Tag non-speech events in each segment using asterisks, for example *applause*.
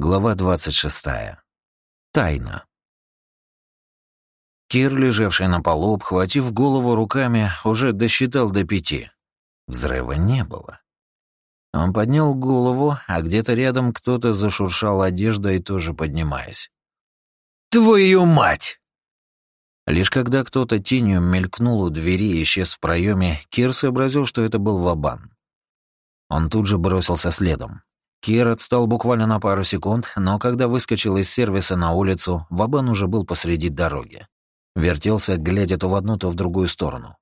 Глава 26. Тайна. Кир, лежавший на полу, обхватив голову руками, уже досчитал до пяти. Взрыва не было. Он поднял голову, а где-то рядом кто-то зашуршал одеждой, тоже поднимаясь. «Твою мать!» Лишь когда кто-то тенью мелькнул у двери и исчез в проеме, Кир сообразил, что это был Вабан. Он тут же бросился следом. Кир отстал буквально на пару секунд, но когда выскочил из сервиса на улицу, Вабан уже был посреди дороги. Вертелся, глядя то в одну, то в другую сторону.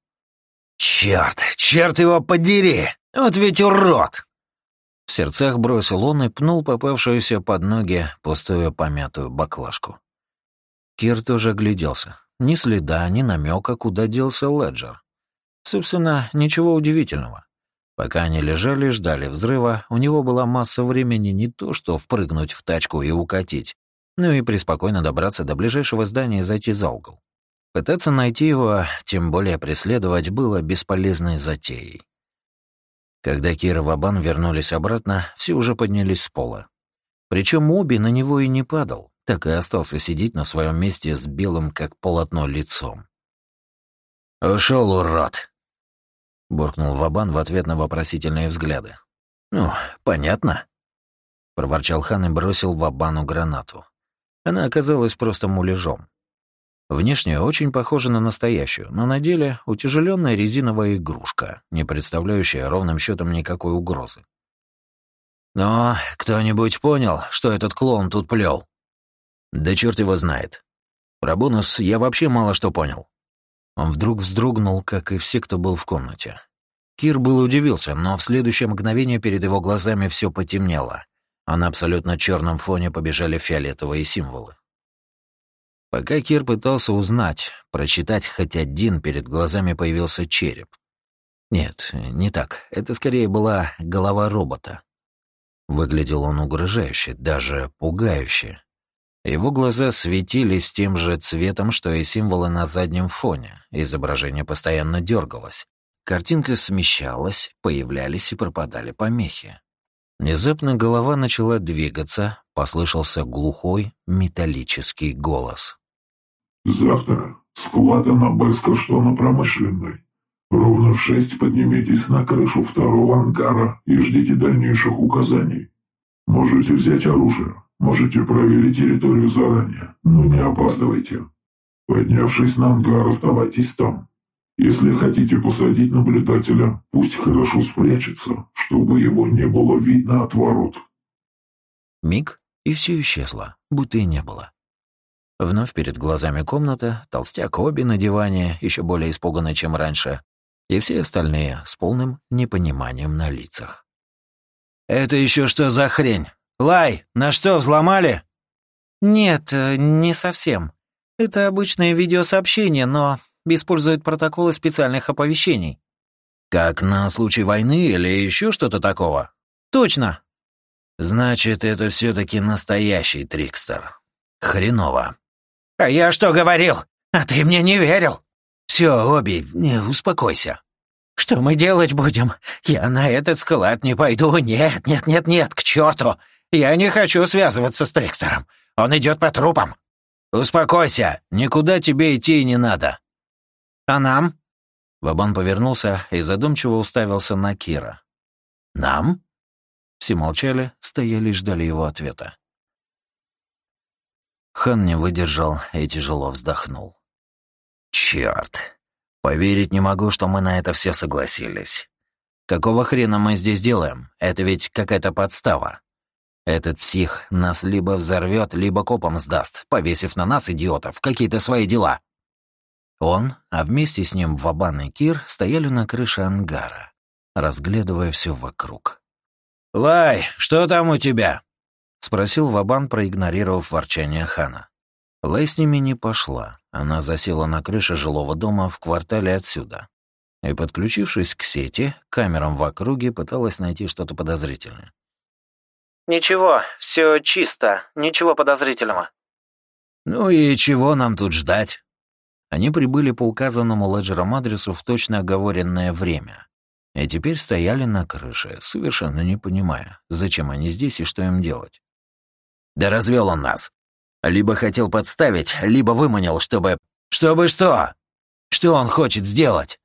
«Чёрт! Чёрт его подери! Вот ведь урод!» В сердцах бросил он и пнул попавшуюся под ноги пустую помятую баклажку. Кир тоже огляделся. Ни следа, ни намека, куда делся Леджер. Собственно, ничего удивительного. Пока они лежали и ждали взрыва, у него была масса времени не то что впрыгнуть в тачку и укатить, но и преспокойно добраться до ближайшего здания и зайти за угол. Пытаться найти его, тем более преследовать, было бесполезной затеей. Когда Кира и Вабан вернулись обратно, все уже поднялись с пола. Причем Оби на него и не падал, так и остался сидеть на своем месте с белым, как полотно, лицом. «Ушел, урод!» — буркнул Вабан в ответ на вопросительные взгляды. «Ну, понятно», — проворчал хан и бросил Вабану гранату. Она оказалась просто муляжом. Внешне очень похожа на настоящую, но на деле утяжеленная резиновая игрушка, не представляющая ровным счетом никакой угрозы. «Но кто-нибудь понял, что этот клоун тут плел? «Да черт его знает. Про бонус я вообще мало что понял. Он вдруг вздрогнул, как и все, кто был в комнате. Кир был удивился, но в следующее мгновение перед его глазами все потемнело, а на абсолютно черном фоне побежали фиолетовые символы. Пока Кир пытался узнать, прочитать хоть один, перед глазами появился череп. Нет, не так. Это скорее была голова робота. Выглядел он угрожающе, даже пугающе. Его глаза светились тем же цветом, что и символы на заднем фоне. Изображение постоянно дергалось. Картинка смещалась, появлялись и пропадали помехи. Внезапно голова начала двигаться, послышался глухой металлический голос. «Завтра склада на Беско, что на промышленной. Ровно в шесть поднимитесь на крышу второго ангара и ждите дальнейших указаний. Можете взять оружие, Можете проверить территорию заранее, но не опаздывайте. Поднявшись на ангар, оставайтесь там. Если хотите посадить наблюдателя, пусть хорошо спрячется, чтобы его не было видно от ворот. Миг, и все исчезло, будто и не было. Вновь перед глазами комната, толстяк Оби на диване, еще более испуганный, чем раньше, и все остальные с полным непониманием на лицах. «Это еще что за хрень?» «Лай, на что, взломали?» «Нет, э, не совсем. Это обычное видеосообщение, но использует протоколы специальных оповещений». «Как на случай войны или еще что-то такого?» «Точно». «Значит, это все таки настоящий Трикстер. Хреново». «А я что говорил? А ты мне не верил?» Все, Оби, успокойся». «Что мы делать будем? Я на этот склад не пойду. Нет, нет, нет, нет, к черту! Я не хочу связываться с Трикстером. Он идет по трупам». «Успокойся, никуда тебе идти не надо». «А нам?» Вабан повернулся и задумчиво уставился на Кира. «Нам?» Все молчали, стояли и ждали его ответа. Хан не выдержал и тяжело вздохнул. «Чёрт! Поверить не могу, что мы на это все согласились. Какого хрена мы здесь делаем? Это ведь какая-то подстава. Этот псих нас либо взорвет, либо копом сдаст, повесив на нас, идиотов, какие-то свои дела. Он, а вместе с ним Вабан и Кир стояли на крыше ангара, разглядывая все вокруг. «Лай, что там у тебя?» — спросил Вабан, проигнорировав ворчание хана. Лай с ними не пошла. Она засела на крыше жилого дома в квартале отсюда. И, подключившись к сети, камерам в округе пыталась найти что-то подозрительное. «Ничего, все чисто, ничего подозрительного». «Ну и чего нам тут ждать?» Они прибыли по указанному Леджером адресу в точно оговоренное время. И теперь стояли на крыше, совершенно не понимая, зачем они здесь и что им делать. Да развел он нас. Либо хотел подставить, либо выманил, чтобы... Чтобы что? Что он хочет сделать?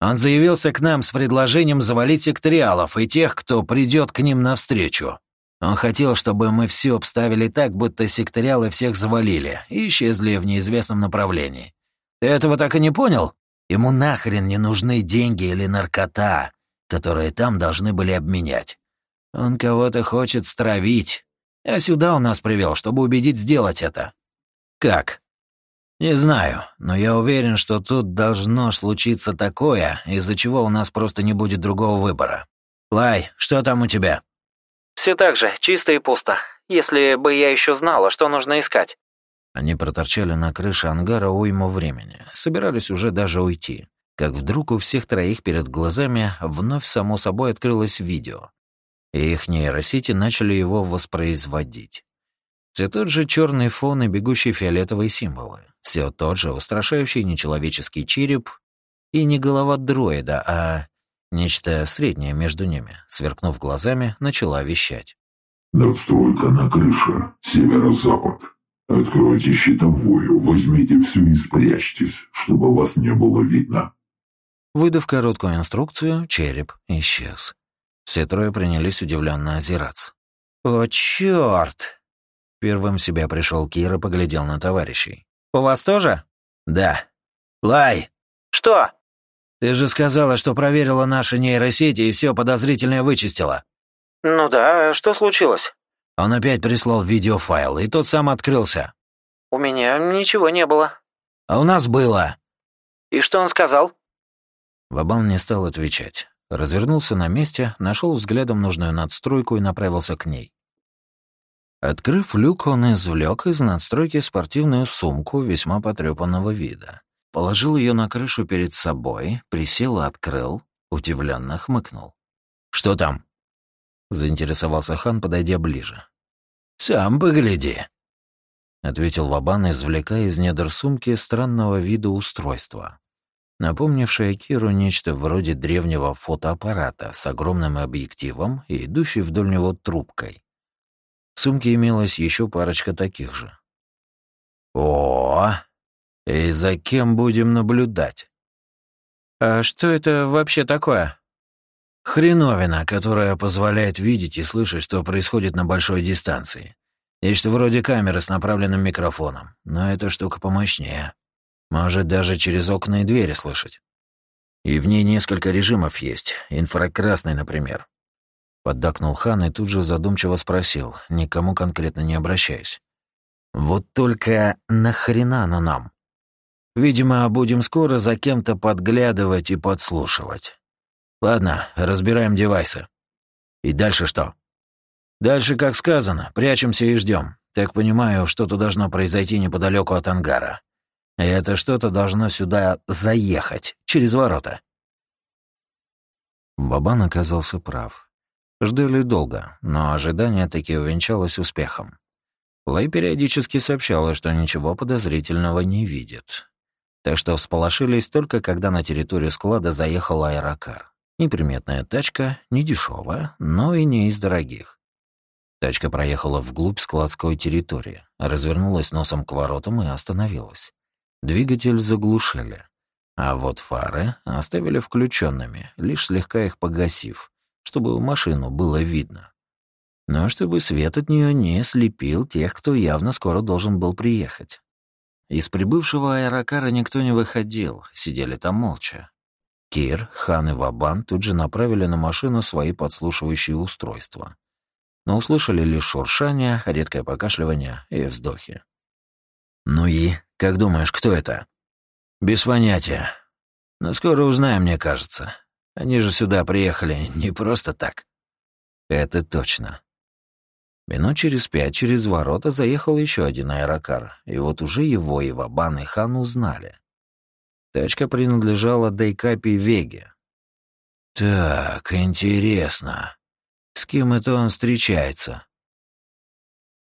Он заявился к нам с предложением завалить секториалов и тех, кто придет к ним навстречу. Он хотел, чтобы мы все обставили так, будто секториалы всех завалили и исчезли в неизвестном направлении. Ты этого так и не понял? Ему нахрен не нужны деньги или наркота, которые там должны были обменять. Он кого-то хочет стравить. А сюда он нас привел, чтобы убедить сделать это. Как? Не знаю, но я уверен, что тут должно случиться такое, из-за чего у нас просто не будет другого выбора. Лай, что там у тебя? Все так же, чисто и пусто. Если бы я еще знала, что нужно искать. Они проторчали на крыше ангара уйму времени, собирались уже даже уйти. Как вдруг у всех троих перед глазами вновь само собой открылось видео, и их нейросети начали его воспроизводить. Все тот же черный фон и бегущие фиолетовые символы. Все тот же устрашающий нечеловеческий череп и не голова дроида, а нечто среднее между ними, сверкнув глазами, начала вещать. «Надстройка на крыше, северо-запад. Откройте щитовую, возьмите все и спрячьтесь, чтобы вас не было видно». Выдав короткую инструкцию, череп исчез. Все трое принялись удивленно озираться. «О, черт! Первым в себя пришел Кир и поглядел на товарищей. «У вас тоже?» «Да». «Лай!» «Что?» «Ты же сказала, что проверила наши нейросети и все подозрительное вычистила». «Ну да, что случилось?» Он опять прислал видеофайл, и тот сам открылся. «У меня ничего не было». «А у нас было». «И что он сказал?» Вабан не стал отвечать. Развернулся на месте, нашел взглядом нужную надстройку и направился к ней. Открыв люк, он извлек из надстройки спортивную сумку весьма потрепанного вида. Положил ее на крышу перед собой, присел и открыл, удивленно хмыкнул. «Что там?» — заинтересовался хан, подойдя ближе. «Сам погляди», — ответил Вабан, извлекая из недр сумки странного вида устройства, напомнившее Киру нечто вроде древнего фотоаппарата с огромным объективом и идущей вдоль него трубкой. В сумке имелась еще парочка таких же. О, и за кем будем наблюдать? А что это вообще такое? Хреновина, которая позволяет видеть и слышать, что происходит на большой дистанции. Нечто вроде камеры с направленным микрофоном, но эта штука помощнее. Может даже через окна и двери слышать. И в ней несколько режимов есть, инфракрасный, например. Поддакнул хан и тут же задумчиво спросил, никому конкретно не обращаясь. «Вот только нахрена она нам? Видимо, будем скоро за кем-то подглядывать и подслушивать. Ладно, разбираем девайсы. И дальше что? Дальше, как сказано, прячемся и ждем. Так понимаю, что-то должно произойти неподалеку от ангара. И это что-то должно сюда заехать, через ворота». Бабан оказался прав. Ждали долго, но ожидание таки увенчалось успехом. Лэй периодически сообщала, что ничего подозрительного не видит. Так что всполошились только когда на территорию склада заехал аэрокар. Неприметная тачка, не дешевая, но и не из дорогих. Тачка проехала вглубь складской территории, развернулась носом к воротам и остановилась. Двигатель заглушили. А вот фары оставили включенными, лишь слегка их погасив, чтобы машину было видно. Но чтобы свет от нее не слепил тех, кто явно скоро должен был приехать. Из прибывшего аэрокара никто не выходил, сидели там молча. Кир, Хан и Вабан тут же направили на машину свои подслушивающие устройства. Но услышали лишь шуршание, редкое покашливание и вздохи. «Ну и? Как думаешь, кто это?» «Без понятия. Но скоро узнаем, мне кажется. Они же сюда приехали не просто так. Это точно. Минут через пять через ворота заехал еще один аэрокар, и вот уже его и Вабан и Хан узнали. Тачка принадлежала Дейкапи Веге. «Так, интересно. С кем это он встречается?»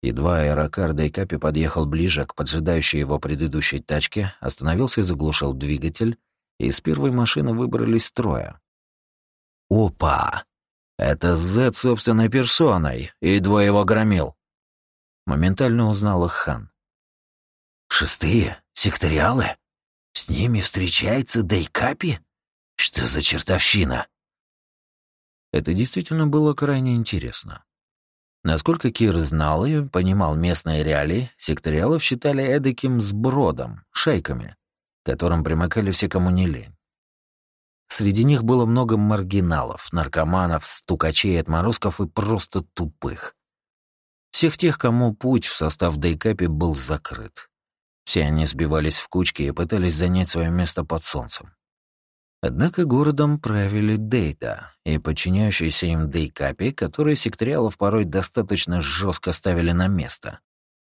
Едва аэрокар Дейкапи подъехал ближе к поджидающей его предыдущей тачке, остановился и заглушил двигатель, и из первой машины выбрались трое. Опа! Это Зет собственной персоной, и двое его громил. Моментально узнал их хан. «Шестые? Секториалы? С ними встречается Дейкапи? Что за чертовщина?» Это действительно было крайне интересно. Насколько Кир знал и понимал местные реалии, секториалов считали эдаким сбродом, шайками, которым примыкали все, кому не лень. Среди них было много маргиналов, наркоманов, стукачей, отморозков и просто тупых. Всех тех, кому путь в состав Дейкапи был закрыт. Все они сбивались в кучки и пытались занять свое место под солнцем. Однако городом правили Дейта и подчиняющиеся им Дейкапи, которые секториалов порой достаточно жестко ставили на место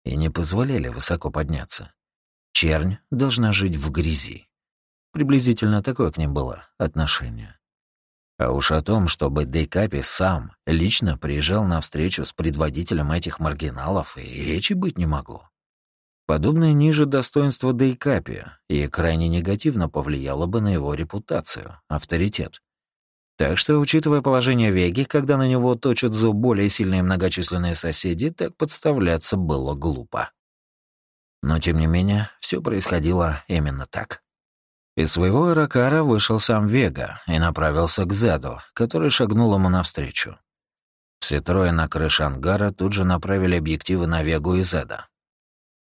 и не позволяли высоко подняться. Чернь должна жить в грязи. Приблизительно такое к ним было отношение. А уж о том, чтобы Дейкапи сам лично приезжал на встречу с предводителем этих маргиналов, и речи быть не могло. Подобное ниже достоинства Дейкапи и крайне негативно повлияло бы на его репутацию, авторитет. Так что, учитывая положение Веги, когда на него точат зуб более сильные многочисленные соседи, так подставляться было глупо. Но, тем не менее, все происходило именно так. Из своего Аракара вышел сам Вега и направился к Зеду, который шагнул ему навстречу. Все трое на крыше ангара тут же направили объективы на Вегу и Зеда.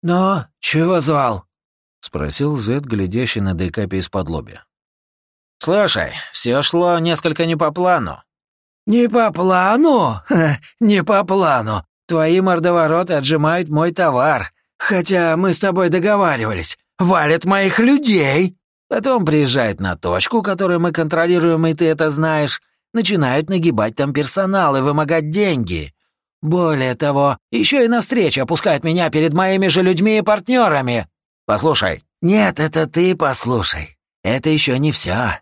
«Ну, чего звал?» — спросил Зед, глядящий на Дейкапе из-под лобья. «Слушай, все шло несколько не по плану». «Не по плану? Не по плану. Твои мордовороты отжимают мой товар. Хотя мы с тобой договаривались. Валят моих людей. Потом приезжают на точку, которую мы контролируем, и ты это знаешь. Начинают нагибать там персонал и вымогать деньги. Более того, еще и на встрече опускают меня перед моими же людьми и партнерами. Послушай. Нет, это ты послушай. Это еще не все.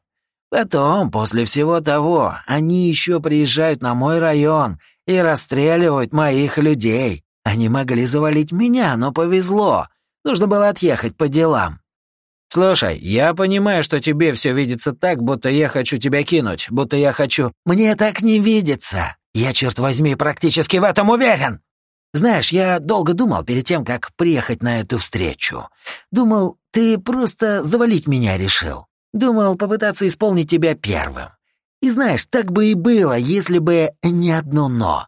Потом, после всего того, они еще приезжают на мой район и расстреливают моих людей. Они могли завалить меня, но повезло. Нужно было отъехать по делам. Слушай, я понимаю, что тебе все видится так, будто я хочу тебя кинуть, будто я хочу... Мне так не видится. Я, черт возьми, практически в этом уверен. Знаешь, я долго думал перед тем, как приехать на эту встречу. Думал, ты просто завалить меня решил. Думал попытаться исполнить тебя первым. И знаешь, так бы и было, если бы не одно «но».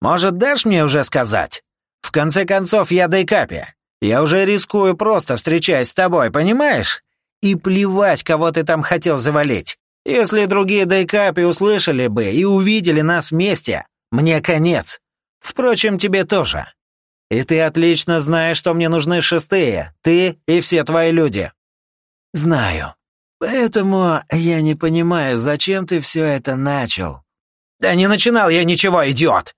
Может, дашь мне уже сказать? В конце концов, я Дейкапи. Я уже рискую просто встречаясь с тобой, понимаешь? И плевать, кого ты там хотел завалить. Если другие Дейкапи услышали бы и увидели нас вместе, мне конец. Впрочем, тебе тоже. И ты отлично знаешь, что мне нужны шестые, ты и все твои люди». «Знаю. Поэтому я не понимаю, зачем ты все это начал». «Да не начинал я ничего, идиот!»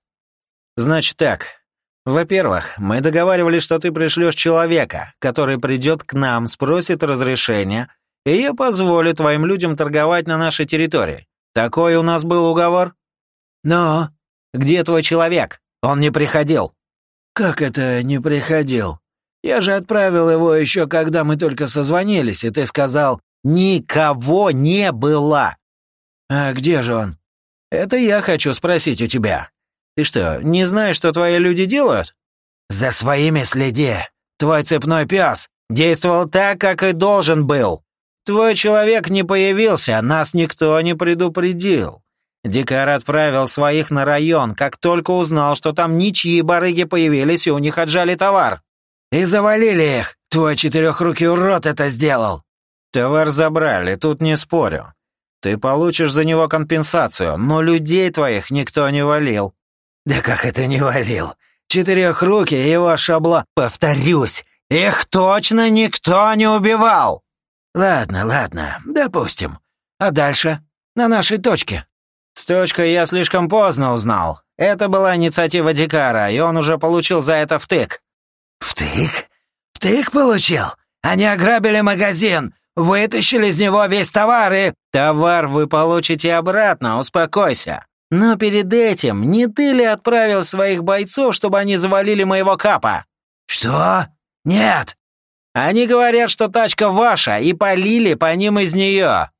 «Значит так. Во-первых, мы договаривались, что ты пришлешь человека, который придет к нам, спросит разрешения и я позволю твоим людям торговать на нашей территории. Такой у нас был уговор?» «Но...» «Где твой человек? Он не приходил». «Как это не приходил? Я же отправил его еще, когда мы только созвонились, и ты сказал, никого не было». «А где же он?» «Это я хочу спросить у тебя. Ты что, не знаешь, что твои люди делают?» «За своими следи. Твой цепной пес действовал так, как и должен был. Твой человек не появился, нас никто не предупредил. Дикар отправил своих на район, как только узнал, что там ничьи барыги появились и у них отжали товар. И завалили их. Твой четырехрукий урод это сделал. Товар забрали, тут не спорю. Ты получишь за него компенсацию, но людей твоих никто не валил. Да как это не валил? Четырехрукий его шабло... Повторюсь, их точно никто не убивал. «Ладно, ладно, допустим. А дальше? На нашей точке?» «С точкой я слишком поздно узнал. Это была инициатива Дикара, и он уже получил за это втык». «Втык? Втык получил? Они ограбили магазин, вытащили из него весь товар и...» «Товар вы получите обратно, успокойся. Но перед этим не ты ли отправил своих бойцов, чтобы они завалили моего капа?» «Что? Нет, они говорят, что тачка ваша, и полили по ним из нее.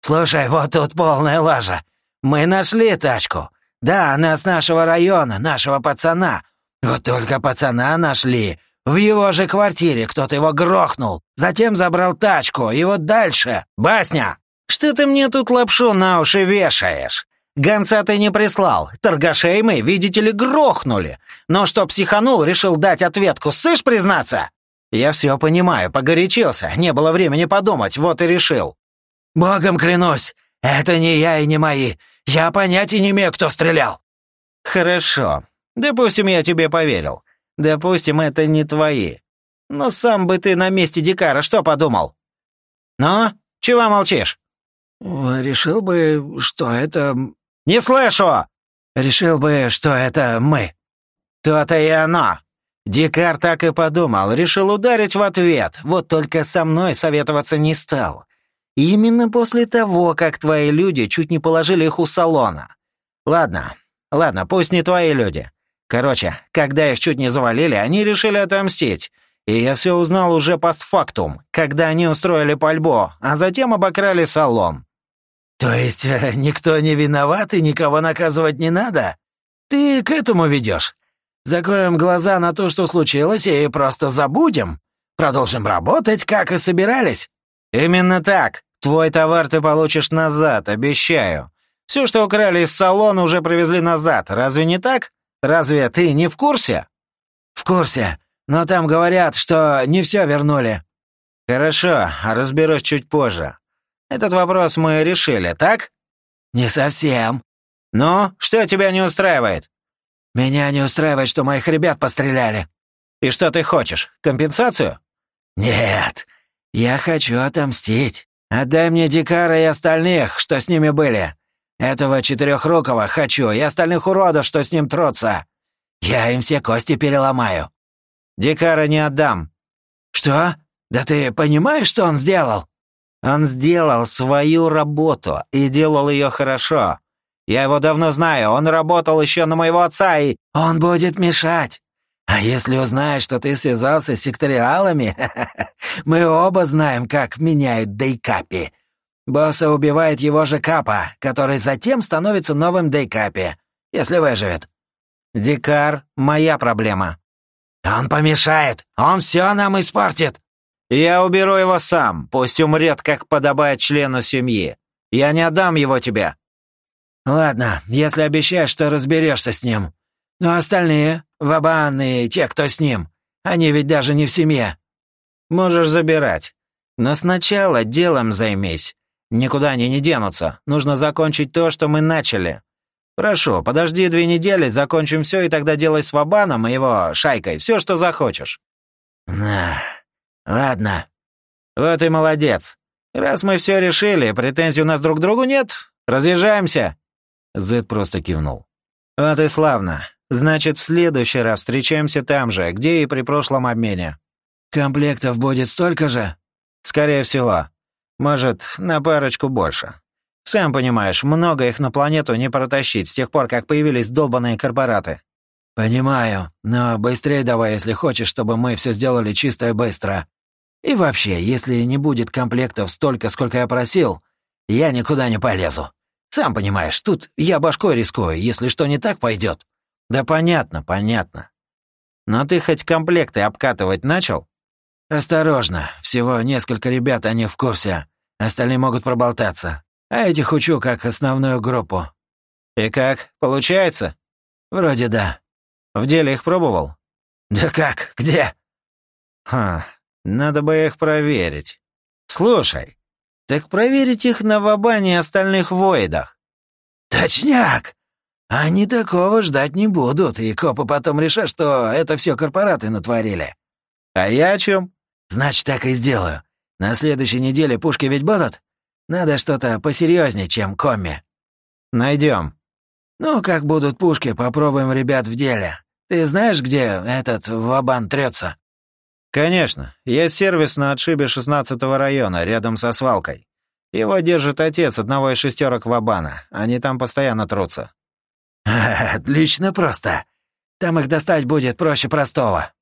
Слушай, вот тут полная лажа. Мы нашли тачку. Да, она с нашего района, нашего пацана. Вот только пацана нашли. В его же квартире кто-то его грохнул. Затем забрал тачку, и вот дальше... Басня! Что ты мне тут лапшу на уши вешаешь? Гонца ты не прислал. Торгашей мы, видите ли, грохнули. Но что психанул, решил дать ответку. Сышь признаться? Я все понимаю, погорячился. Не было времени подумать, вот и решил. Богом клянусь, это не я и не мои. Я понятия не имею, кто стрелял. Хорошо. Допустим, я тебе поверил. Допустим, это не твои. Но сам бы ты на месте Дикара что подумал? Ну, чего молчишь? Решил бы, что это... «Не слышу!» «Решил бы, что это мы». «То-то и оно!» Дикар так и подумал, решил ударить в ответ, вот только со мной советоваться не стал. Именно после того, как твои люди чуть не положили их у салона. Ладно, ладно, пусть не твои люди. Короче, когда их чуть не завалили, они решили отомстить. И я все узнал уже постфактум, когда они устроили пальбо, а затем обокрали салон. «То есть э, никто не виноват и никого наказывать не надо? Ты к этому ведешь? Закроем глаза на то, что случилось, и просто забудем? Продолжим работать, как и собирались?» «Именно так. Твой товар ты получишь назад, обещаю. Все, что украли из салона, уже привезли назад. Разве не так? Разве ты не в курсе?» «В курсе. Но там говорят, что не все вернули». «Хорошо, разберусь чуть позже. Этот вопрос мы решили, так?» «Не совсем». «Ну, что тебя не устраивает?» «Меня не устраивает, что моих ребят постреляли». «И что ты хочешь? Компенсацию?» «Нет, я хочу отомстить. Отдай мне Дикара и остальных, что с ними были. Этого четырехрукого хочу и остальных уродов, что с ним трутся. Я им все кости переломаю». «Дикара не отдам». «Что? Да ты понимаешь, что он сделал?» Он сделал свою работу и делал ее хорошо. Я его давно знаю, он работал еще на моего отца и... Он будет мешать. А если узнает, что ты связался с секториалами, *laughs* мы оба знаем, как меняют дейкапи. Босса убивает его же капа, который затем становится новым дейкапи, если выживет. Дикар — моя проблема. Он помешает, он все нам испортит. «Я уберу его сам, пусть умрет, как подобает члену семьи. Я не отдам его тебе». «Ладно, если обещаешь, что разберешься с ним. Но остальные, Вабан и те, кто с ним, они ведь даже не в семье». «Можешь забирать. Но сначала делом займись. Никуда они не денутся. Нужно закончить то, что мы начали. Прошу, подожди две недели, закончим все, и тогда делай с Вабаном и его шайкой все, что захочешь». «На, «Ладно». «Вот и молодец. Раз мы все решили, претензий у нас друг к другу нет, разъезжаемся». Зед просто кивнул. «Вот и славно. Значит, в следующий раз встречаемся там же, где и при прошлом обмене». «Комплектов будет столько же?» «Скорее всего. Может, на парочку больше. Сам понимаешь, много их на планету не протащить с тех пор, как появились долбанные корпораты». «Понимаю, но быстрее давай, если хочешь, чтобы мы все сделали чисто и быстро. И вообще, если не будет комплектов столько, сколько я просил, я никуда не полезу. Сам понимаешь, тут я башкой рискую, если что не так пойдет. Да понятно, понятно. Но ты хоть комплекты обкатывать начал? Осторожно, всего несколько ребят, они в курсе. Остальные могут проболтаться. А этих учу как основную группу. И как, получается? Вроде да. В деле их пробовал? Да как, где? Ха, надо бы их проверить. Слушай, так проверить их на Вабане и остальных воидах. Точняк! Они такого ждать не будут, и копы потом решат, что это все корпораты натворили. А я о чем? Значит, так и сделаю. На следующей неделе пушки ведь будут? Надо что-то посерьезнее, чем комми. Найдем. Ну, как будут пушки, попробуем ребят в деле. Ты знаешь, где этот вабан трется? «Конечно. Есть сервис на отшибе 16-го района, рядом со свалкой. Его держит отец одного из шестерок Вабана. Они там постоянно трутся». *laughs* «Отлично просто. Там их достать будет проще простого».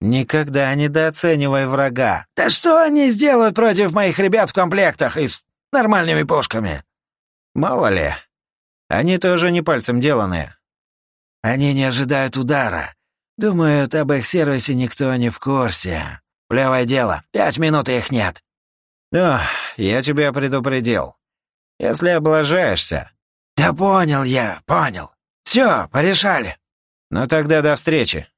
«Никогда недооценивай врага». «Да что они сделают против моих ребят в комплектах и с нормальными пушками?» «Мало ли. Они тоже не пальцем деланные». «Они не ожидают удара. Думают, об их сервисе никто не в курсе. Плевое дело, пять минут их нет». «Да, я тебя предупредил. Если облажаешься...» «Да понял я, понял. Все, порешали». «Ну тогда до встречи».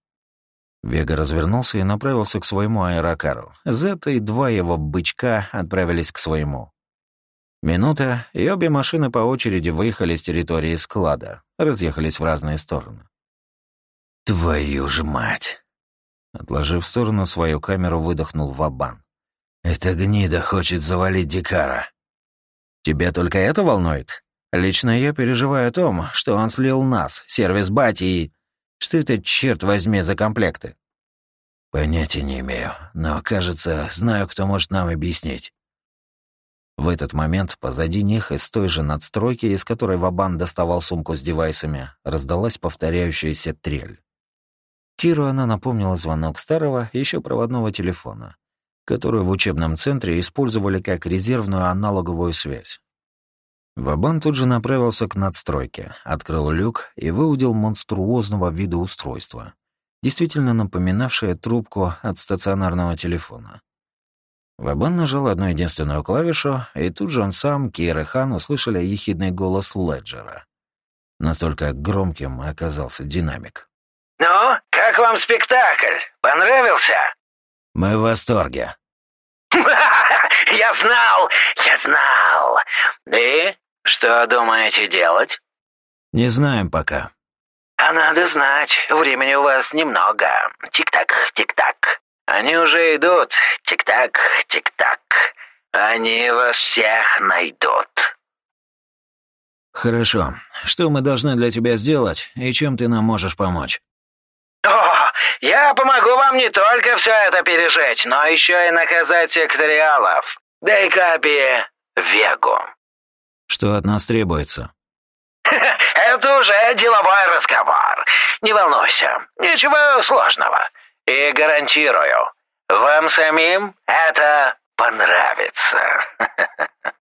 Вега развернулся и направился к своему аэрокару. Зета и два его бычка отправились к своему. Минута, и обе машины по очереди выехали с территории склада, разъехались в разные стороны. «Твою же мать!» Отложив в сторону свою камеру, выдохнул Вабан. «Эта гнида хочет завалить Дикара». «Тебя только это волнует? Лично я переживаю о том, что он слил нас, сервис Бати и... Что это, черт возьми, за комплекты?» «Понятия не имею, но, кажется, знаю, кто может нам объяснить». В этот момент позади них из той же надстройки, из которой Вабан доставал сумку с девайсами, раздалась повторяющаяся трель. Киру она напомнила звонок старого, еще проводного телефона, который в учебном центре использовали как резервную аналоговую связь. Вабан тут же направился к надстройке, открыл люк и выудил монструозного вида устройства, действительно напоминавшее трубку от стационарного телефона. Вабан нажал одну единственную клавишу, и тут же он сам, Кир и Хан услышали ехидный голос Леджера. Настолько громким оказался динамик. «Ну, вам спектакль? Понравился?» «Мы в восторге». *laughs* «Я знал! Я знал! И что думаете делать?» «Не знаем пока». «А надо знать, времени у вас немного. Тик-так, тик-так. Они уже идут. Тик-так, тик-так. Они вас всех найдут». «Хорошо. Что мы должны для тебя сделать, и чем ты нам можешь помочь?» «О, я помогу вам не только все это пережить, но еще и наказать секториалов. Да и Капи Вегу». «Что от нас требуется?» *laughs* «Это уже деловой разговор. Не волнуйся, ничего сложного. И гарантирую, вам самим это понравится. *laughs*